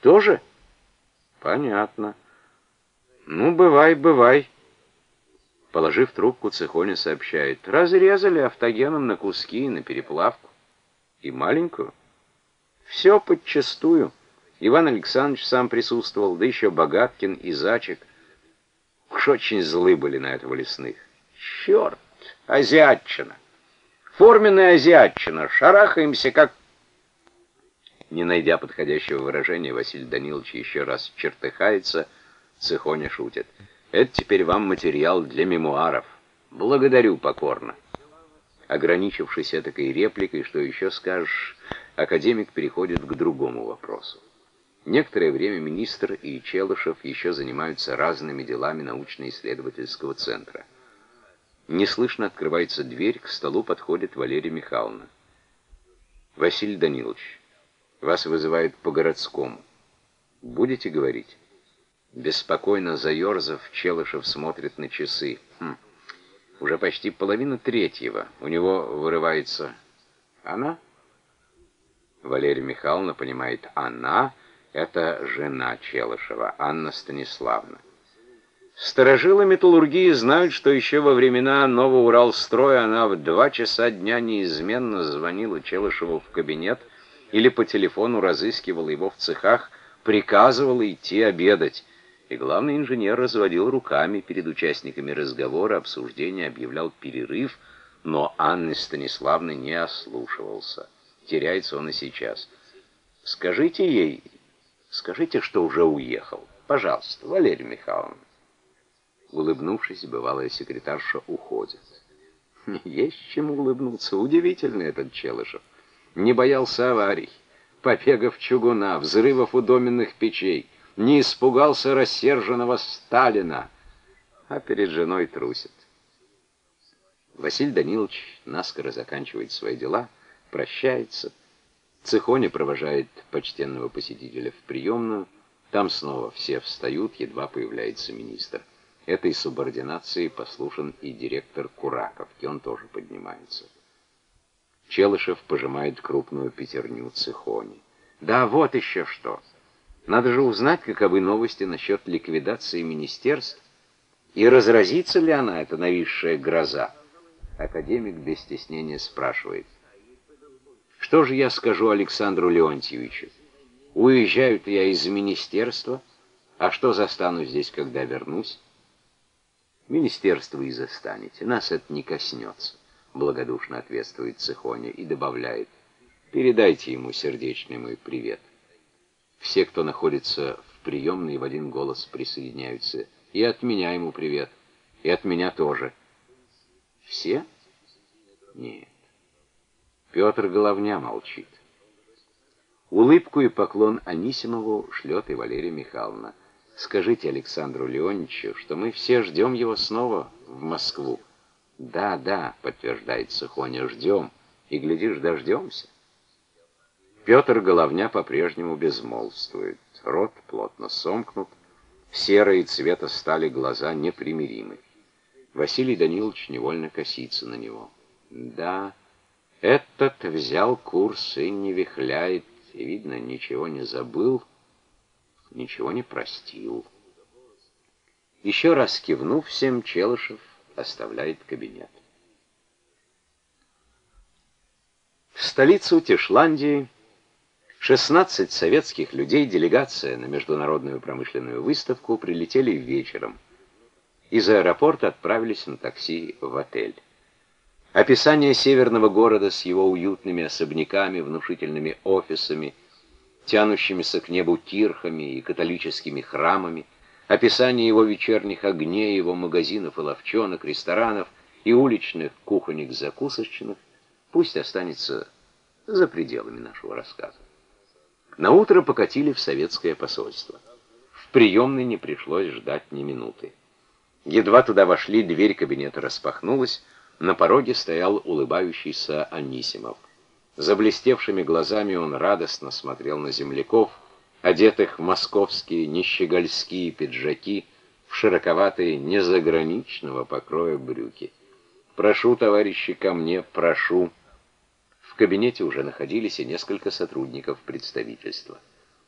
Тоже? Понятно. Ну, бывай, бывай. Положив трубку, Цехоня сообщает. Разрезали автогеном на куски, на переплавку. И маленькую. Все подчастую. Иван Александрович сам присутствовал, да еще Богаткин и Зачек. Уж очень злы были на этого лесных. Черт, азиатчина. Форменная азиатчина. Шарахаемся, как... Не найдя подходящего выражения, Василий Данилович еще раз чертыхается, Цехоня шутит. Это теперь вам материал для мемуаров. Благодарю покорно. Ограничившись этой репликой, что еще скажешь, академик переходит к другому вопросу. Некоторое время министр и Челышев еще занимаются разными делами научно-исследовательского центра. Неслышно открывается дверь, к столу подходит Валерия Михайловна. «Василий Данилович, вас вызывают по-городскому. Будете говорить?» Беспокойно заерзав, Челышев смотрит на часы. Хм, уже почти половина третьего. У него вырывается «Она?» Валерия Михайловна понимает «Она?» Это жена Челышева, Анна Станиславна. Сторожилы металлургии знают, что еще во времена Новоуралстроя она в два часа дня неизменно звонила Челышеву в кабинет или по телефону разыскивала его в цехах, приказывала идти обедать. И главный инженер разводил руками перед участниками разговора, обсуждения, объявлял перерыв, но Анны Станиславны не ослушивался. Теряется он и сейчас. Скажите ей, Скажите, что уже уехал. Пожалуйста, Валерия Михайловна. Улыбнувшись, бывалая секретарша уходит. Есть чему улыбнуться. Удивительный этот Челышев. Не боялся аварий, побегов чугуна, взрывов у доменных печей, не испугался рассерженного Сталина, а перед женой трусит. Василий Данилович наскоро заканчивает свои дела, прощается, Цехоня провожает почтенного посетителя в приемную. Там снова все встают, едва появляется министр. Этой субординации послушен и директор Кураков, и он тоже поднимается. Челышев пожимает крупную пятерню Цехони. Да, вот еще что. Надо же узнать, каковы новости насчет ликвидации министерств, и разразится ли она, эта нависшая гроза. Академик без стеснения спрашивает. Что же я скажу Александру Леонтьевичу? Уезжаю я из министерства, а что застану здесь, когда вернусь? Министерство и застанете, нас это не коснется, благодушно ответствует Цехоня и добавляет, передайте ему сердечный мой привет. Все, кто находится в приемной, в один голос присоединяются. И от меня ему привет, и от меня тоже. Все? Нет. Петр Головня молчит. Улыбку и поклон Анисимову шлет и Валерия Михайловна. Скажите Александру Леонидовичу, что мы все ждем его снова в Москву. Да, да, подтверждает Сухоня, ждем. И, глядишь, дождемся. Петр Головня по-прежнему безмолвствует. Рот плотно сомкнут, серые цвета стали глаза непримиримы. Василий Данилович невольно косится на него. Да, этот взял курс и не вихляет, и, видно, ничего не забыл, ничего не простил. Еще раз кивнув всем, Челышев оставляет кабинет. В столицу Тишландии 16 советских людей, делегация на международную промышленную выставку, прилетели вечером. Из аэропорта отправились на такси в отель. Описание северного города с его уютными особняками, внушительными офисами, тянущимися к небу тирхами и католическими храмами, описание его вечерних огней, его магазинов и ловчонок, ресторанов и уличных кухонек-закусочных пусть останется за пределами нашего рассказа. На утро покатили в советское посольство. В приемной не пришлось ждать ни минуты. Едва туда вошли, дверь кабинета распахнулась, на пороге стоял улыбающийся Анисимов. Заблестевшими глазами он радостно смотрел на земляков, одетых в московские нищегольские пиджаки, в широковатые незаграничного покроя брюки. «Прошу, товарищи, ко мне, прошу!» В кабинете уже находились и несколько сотрудников представительства.